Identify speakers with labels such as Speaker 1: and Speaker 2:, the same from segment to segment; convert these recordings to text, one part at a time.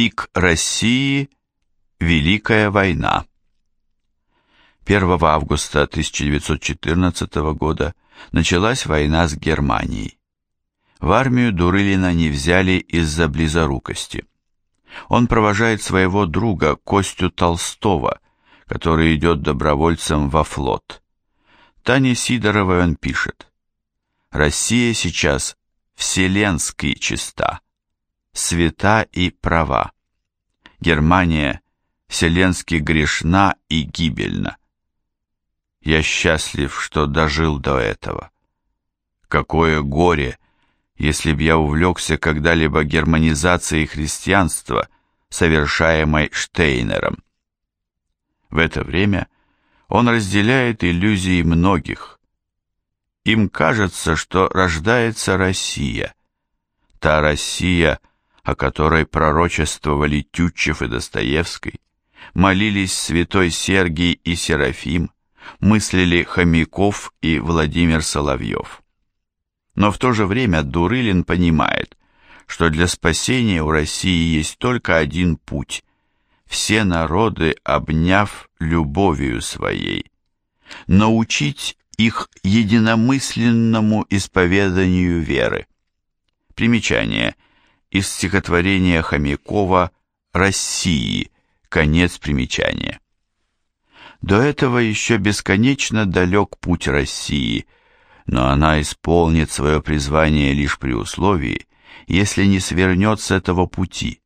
Speaker 1: Лик России. Великая война. 1 августа 1914 года началась война с Германией. В армию Дурылина не взяли из-за близорукости. Он провожает своего друга Костю Толстого, который идет добровольцем во флот. Тане Сидоровой он пишет. «Россия сейчас вселенский чиста, свята и права. Германия вселенски грешна и гибельна. Я счастлив, что дожил до этого. Какое горе, если б я увлекся когда-либо германизацией христианства, совершаемой Штейнером. В это время он разделяет иллюзии многих. Им кажется, что рождается Россия, та Россия, о которой пророчествовали Тютчев и Достоевский, молились святой Сергий и Серафим, мыслили Хомяков и Владимир Соловьев. Но в то же время Дурылин понимает, что для спасения у России есть только один путь – все народы обняв любовью своей, научить их единомысленному исповеданию веры. Примечание – из стихотворения Хомякова «России», конец примечания. До этого еще бесконечно далек путь России, но она исполнит свое призвание лишь при условии, если не свернет с этого пути,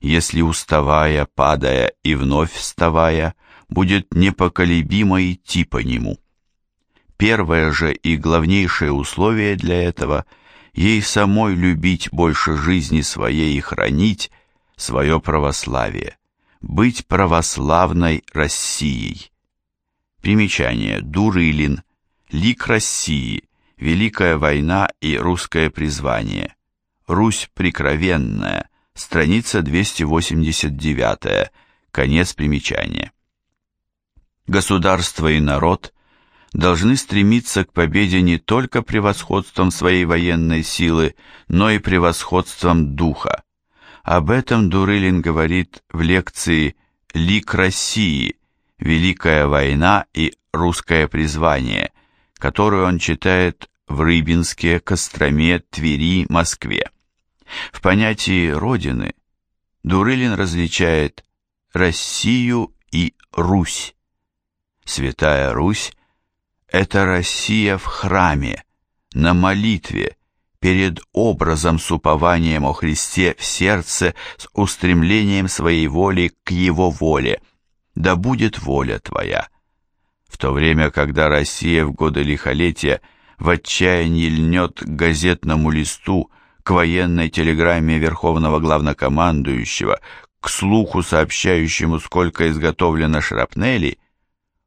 Speaker 1: если, уставая, падая и вновь вставая, будет непоколебимо идти по нему. Первое же и главнейшее условие для этого – ей самой любить больше жизни своей и хранить свое православие, быть православной Россией. Примечание. Дурылин. Лик России. Великая война и русское призвание. Русь прикровенная. Страница 289. Конец примечания. Государство и народ должны стремиться к победе не только превосходством своей военной силы, но и превосходством духа. Об этом Дурылин говорит в лекции «Лик России. Великая война и русское призвание», которую он читает в Рыбинске, Костроме, Твери, Москве. В понятии «Родины» Дурылин различает Россию и Русь. Святая Русь это Россия в храме, на молитве, перед образом с упованием о Христе в сердце, с устремлением своей воли к Его воле. Да будет воля Твоя. В то время, когда Россия в годы лихолетия в отчаянии льнет к газетному листу, к военной телеграмме Верховного Главнокомандующего, к слуху, сообщающему, сколько изготовлено шрапнелей,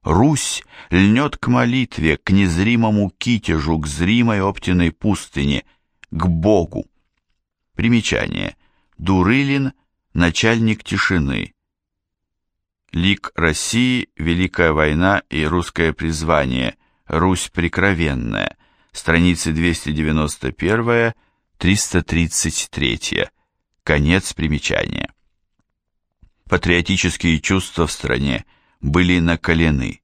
Speaker 1: Русь льнет к молитве, к незримому китежу, к зримой оптиной пустыне, к Богу. Примечание. Дурылин, начальник тишины. Лик России, Великая война и русское призвание, Русь прикровенная, страницы 291-333, конец примечания. Патриотические чувства в стране – были накалены.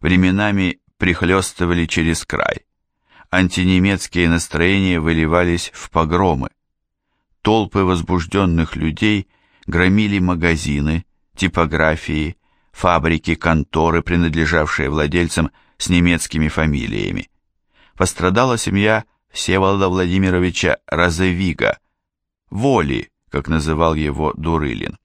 Speaker 1: Временами прихлестывали через край. Антинемецкие настроения выливались в погромы. Толпы возбужденных людей громили магазины, типографии, фабрики, конторы, принадлежавшие владельцам с немецкими фамилиями. Пострадала семья Всеволода Владимировича Розовига, Воли, как называл его Дурылин.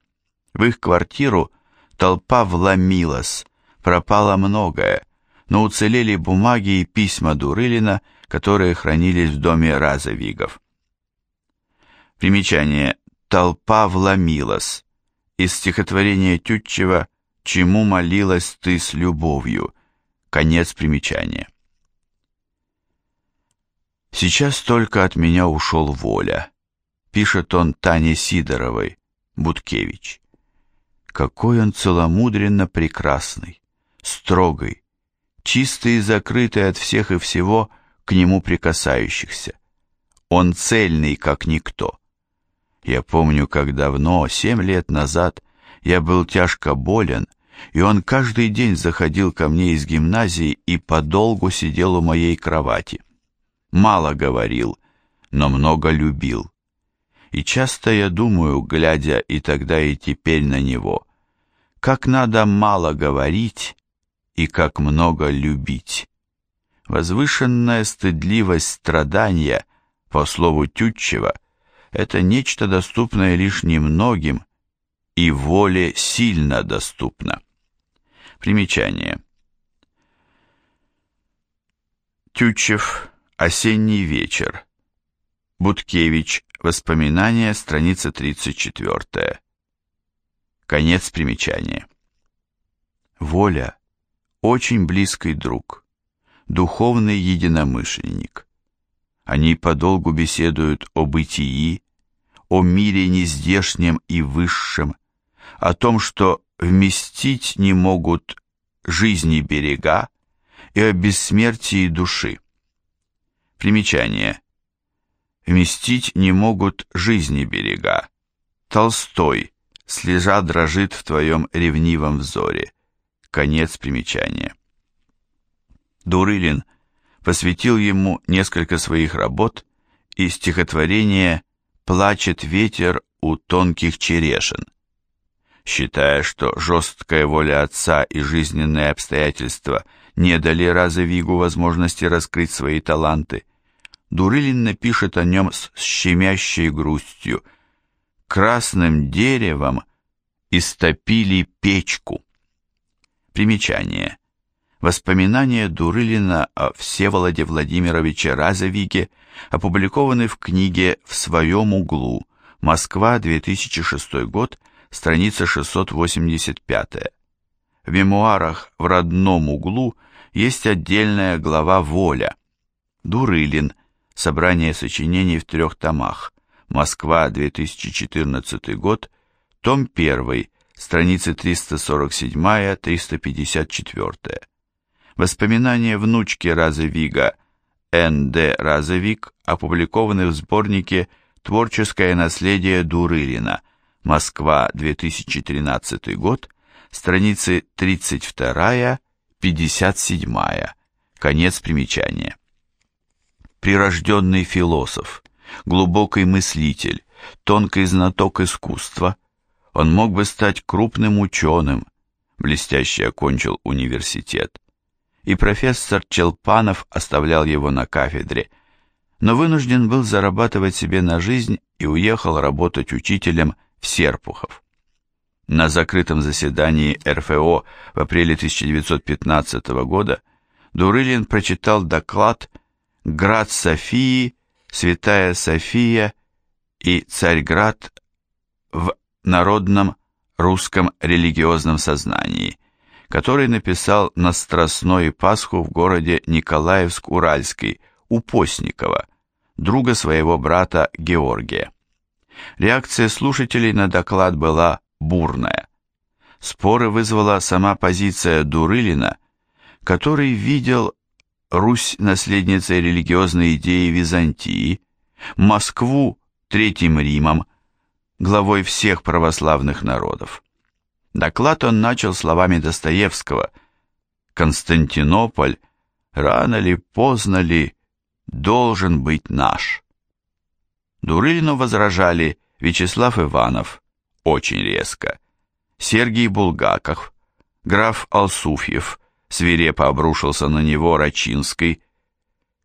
Speaker 1: В их квартиру Толпа вломилась, пропало многое, но уцелели бумаги и письма Дурылина, которые хранились в доме Разовигов. Примечание «Толпа вломилась» из стихотворения Тютчева «Чему молилась ты с любовью?» Конец примечания. «Сейчас только от меня ушел воля», пишет он Тане Сидоровой, Буткевич. Какой он целомудренно прекрасный, строгий, чистый и закрытый от всех и всего к нему прикасающихся. Он цельный, как никто. Я помню, как давно, семь лет назад, я был тяжко болен, и он каждый день заходил ко мне из гимназии и подолгу сидел у моей кровати. Мало говорил, но много любил. И часто я думаю, глядя и тогда, и теперь на него, как надо мало говорить и как много любить. Возвышенная стыдливость страдания, по слову Тютчева, это нечто доступное лишь немногим и воле сильно доступно. Примечание. Тютчев. Осенний вечер. Буткевич. Воспоминания. Страница 34. Конец примечания. Воля. Очень близкий друг. Духовный единомышленник. Они подолгу беседуют о бытии, о мире нездешнем и высшем, о том, что вместить не могут жизни берега и о бессмертии души. Примечание. Вместить не могут жизни берега. Толстой. Слежа дрожит в твоем ревнивом взоре. Конец примечания. Дурылин посвятил ему несколько своих работ и стихотворение «Плачет ветер у тонких черешин» считая, что жесткая воля отца и жизненные обстоятельства не дали Разовигу возможности раскрыть свои таланты, Дурылин напишет о нем с щемящей грустью. «Красным деревом истопили печку». Примечание. Воспоминания Дурылина о Всеволоде Владимировиче Разовиге опубликованы в книге «В своем углу», Москва, 2006 год, страница 685. В мемуарах «В родном углу» есть отдельная глава «Воля». Дурылин. Собрание сочинений в трех томах. Москва, 2014 год. Том 1. Страницы 347-354. Воспоминания внучки Разовига Н.Д. Разовик опубликованы в сборнике «Творческое наследие Дурылина», Москва, 2013 год, страницы 32-57, конец примечания. Прирожденный философ, глубокий мыслитель, тонкий знаток искусства, он мог бы стать крупным ученым, блестяще окончил университет, и профессор Челпанов оставлял его на кафедре, но вынужден был зарабатывать себе на жизнь и уехал работать учителем Серпухов. На закрытом заседании РФО в апреле 1915 года Дурылин прочитал доклад «Град Софии, Святая София и Царьград в народном русском религиозном сознании», который написал на Страстной Пасху в городе Николаевск-Уральский у Постникова, друга своего брата Георгия. Реакция слушателей на доклад была бурная. Споры вызвала сама позиция Дурылина, который видел Русь наследницей религиозной идеи Византии, Москву Третьим Римом, главой всех православных народов. Доклад он начал словами Достоевского «Константинополь, рано ли, поздно ли, должен быть наш». Дурылину возражали Вячеслав Иванов, очень резко, Сергей Булгаков, граф Алсуфьев, свирепо обрушился на него Рачинский,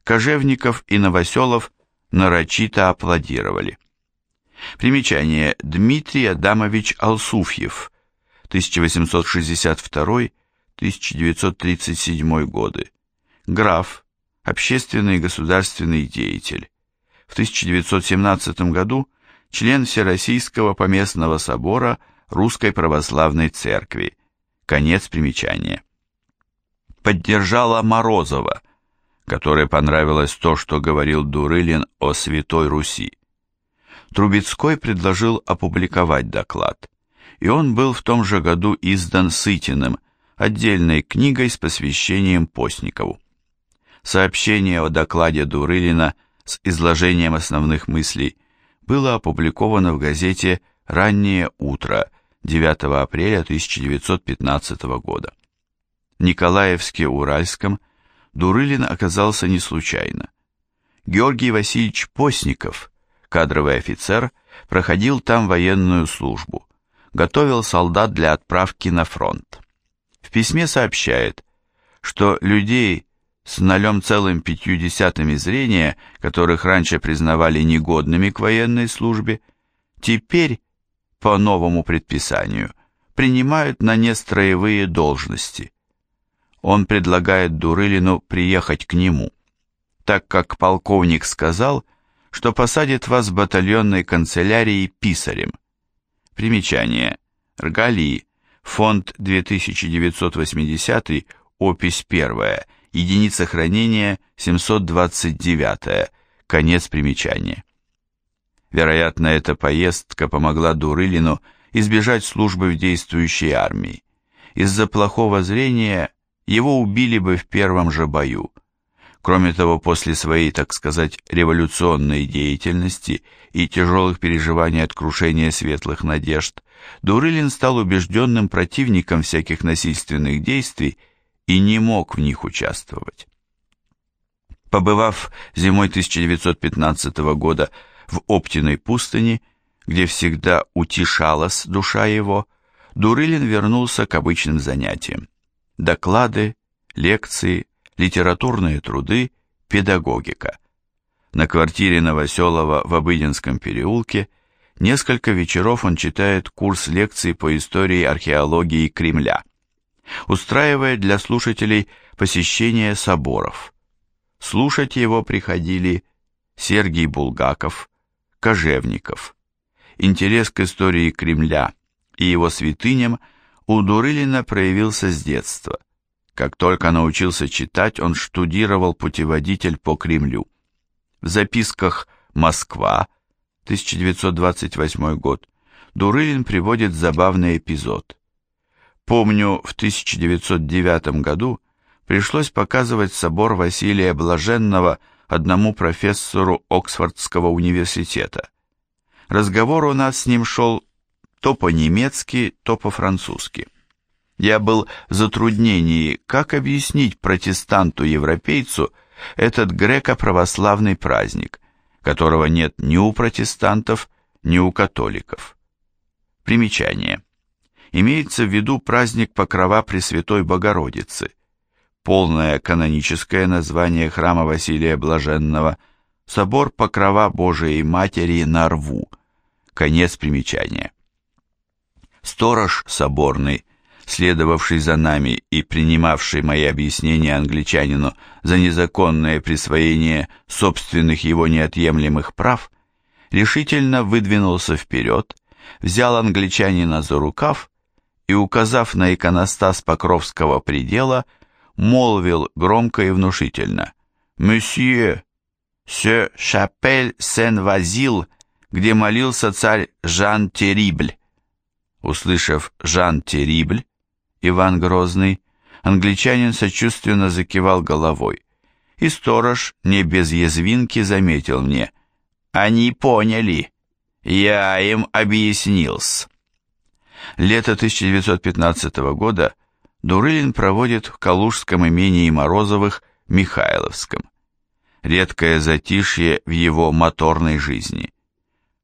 Speaker 1: Кожевников и Новоселов нарочито аплодировали. Примечание. Дмитрий Адамович Алсуфьев, 1862-1937 годы. Граф, общественный и государственный деятель в 1917 году член Всероссийского поместного собора Русской Православной Церкви. Конец примечания. Поддержала Морозова, которой понравилось то, что говорил Дурылин о Святой Руси. Трубецкой предложил опубликовать доклад, и он был в том же году издан Сытиным, отдельной книгой с посвящением Постникову. Сообщение о докладе Дурылина – с изложением основных мыслей было опубликовано в газете «Раннее утро» 9 апреля 1915 года. Николаевске-Уральском Дурылин оказался не случайно. Георгий Васильевич Постников, кадровый офицер, проходил там военную службу, готовил солдат для отправки на фронт. В письме сообщает, что людей с 0,5 зрения, которых раньше признавали негодными к военной службе, теперь, по новому предписанию, принимают на нестроевые должности. Он предлагает Дурылину приехать к нему, так как полковник сказал, что посадит вас в батальонной канцелярии писарем. Примечание. Ргалии. Фонд 2980, опись 1, единица хранения 729, конец примечания. Вероятно, эта поездка помогла Дурылину избежать службы в действующей армии. Из-за плохого зрения его убили бы в первом же бою. Кроме того, после своей, так сказать, революционной деятельности и тяжелых переживаний от крушения светлых надежд, Дурылин стал убежденным противником всяких насильственных действий и не мог в них участвовать. Побывав зимой 1915 года в Оптиной пустыне, где всегда утешалась душа его, Дурылин вернулся к обычным занятиям. Доклады, лекции, литературные труды, педагогика. На квартире Новоселова в Обыденском переулке несколько вечеров он читает курс лекций по истории археологии Кремля, устраивая для слушателей посещение соборов. Слушать его приходили Сергей Булгаков, Кожевников. Интерес к истории Кремля и его святыням у Дурылина проявился с детства – как только научился читать, он штудировал путеводитель по Кремлю. В записках «Москва» 1928 год Дурылин приводит забавный эпизод. Помню, в 1909 году пришлось показывать собор Василия Блаженного одному профессору Оксфордского университета. Разговор у нас с ним шел то по-немецки, то по-французски. Я был в затруднении, как объяснить протестанту-европейцу этот греко-православный праздник, которого нет ни у протестантов, ни у католиков. Примечание. Имеется в виду праздник Покрова Пресвятой Богородицы, полное каноническое название храма Василия Блаженного, собор Покрова Божией Матери на Рву, конец примечания. Сторож соборный следовавший за нами и принимавший мои объяснения англичанину за незаконное присвоение собственных его неотъемлемых прав, решительно выдвинулся вперед, взял англичанина за рукав и, указав на иконостас Покровского предела, молвил громко и внушительно «Месье, се шапель Сен-Вазил, где молился царь Жан Терибль». Услышав «Жан Терибль», Иван Грозный, англичанин сочувственно закивал головой, и сторож, не без язвинки, заметил мне, «Они поняли, я им объяснился». Лето 1915 года Дурылин проводит в Калужском имении Морозовых Михайловском. Редкое затишье в его моторной жизни.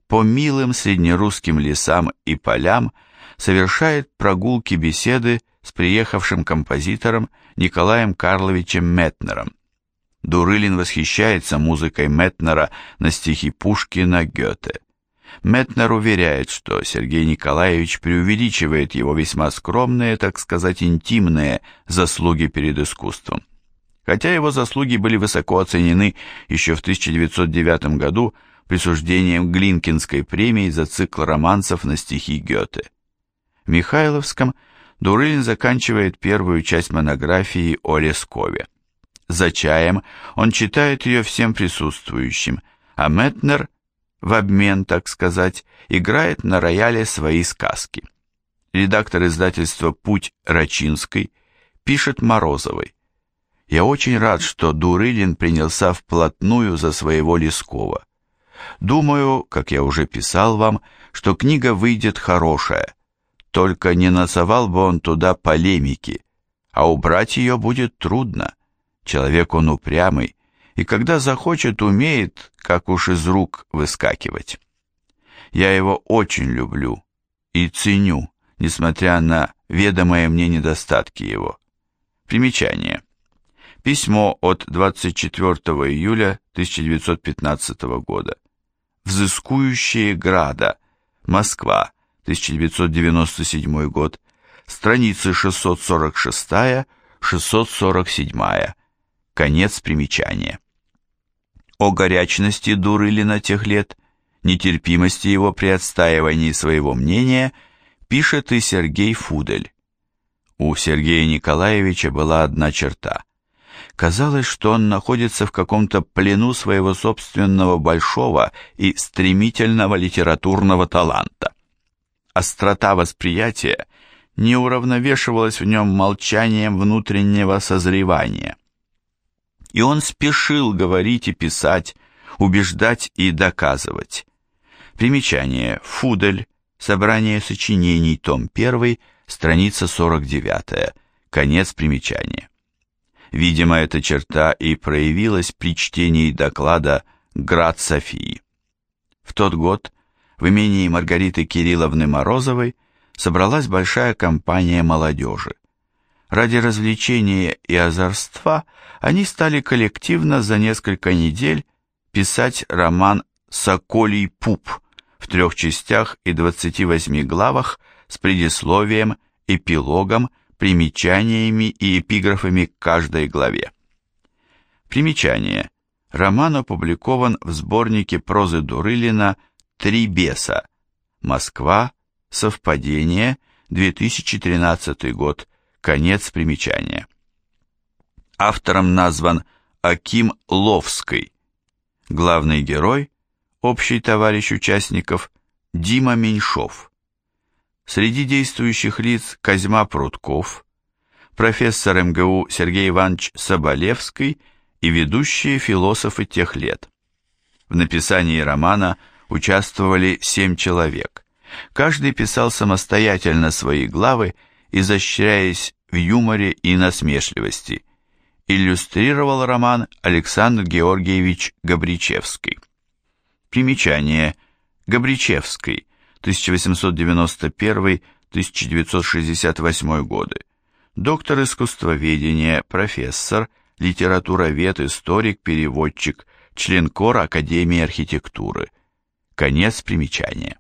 Speaker 1: По милым среднерусским лесам и полям – совершает прогулки-беседы с приехавшим композитором Николаем Карловичем Метнером. Дурылин восхищается музыкой Метнера на стихи Пушкина Гёте. Метнер уверяет, что Сергей Николаевич преувеличивает его весьма скромные, так сказать, интимные заслуги перед искусством. Хотя его заслуги были высоко оценены еще в 1909 году присуждением Глинкинской премии за цикл романсов на стихи Гёте. Михайловском Дурылин заканчивает первую часть монографии о Лескове. За чаем он читает ее всем присутствующим, а Метнер, в обмен, так сказать, играет на рояле свои сказки. Редактор издательства «Путь Рачинской» пишет Морозовой. «Я очень рад, что Дурылин принялся вплотную за своего Лескова. Думаю, как я уже писал вам, что книга выйдет хорошая, только не насовал бы он туда полемики, а убрать ее будет трудно. Человек он упрямый, и когда захочет, умеет, как уж из рук выскакивать. Я его очень люблю и ценю, несмотря на ведомые мне недостатки его. Примечание. Письмо от 24 июля 1915 года. Взыскующие Града. Москва. 1997 год. Страницы 646-647. Конец примечания. О горячности Дурылина тех лет, нетерпимости его при отстаивании своего мнения пишет и Сергей Фудель. У Сергея Николаевича была одна черта. Казалось, что он находится в каком-то плену своего собственного большого и стремительного литературного таланта. Острота восприятия не уравновешивалась в нем молчанием внутреннего созревания. И он спешил говорить и писать, убеждать и доказывать. Примечание. Фудель. Собрание сочинений. Том 1 страница 49, конец примечания. Видимо, эта черта и проявилась при чтении доклада «Град Софии». В тот год в имении Маргариты Кирилловны Морозовой собралась большая компания молодежи. Ради развлечения и озорства они стали коллективно за несколько недель писать роман «Соколий пуп» в трех частях и 28 главах с предисловием, эпилогом, примечаниями и эпиграфами к каждой главе. Примечание. Роман опубликован в сборнике прозы Дурылина «Три беса». Москва. Совпадение. 2013 год. Конец примечания. Автором назван Аким Ловский. Главный герой, общий товарищ участников, Дима Меньшов. Среди действующих лиц Козьма Прутков, профессор МГУ Сергей Иванович Соболевский и ведущие философы тех лет. В написании романа участвовали семь человек. Каждый писал самостоятельно свои главы, изощряясь в юморе и насмешливости. Иллюстрировал роман Александр Георгиевич Габричевский. Примечание. Габричевский, 1891-1968 годы. Доктор искусствоведения, профессор, литературовед, историк, переводчик, член кора Академии архитектуры. Конец примечания.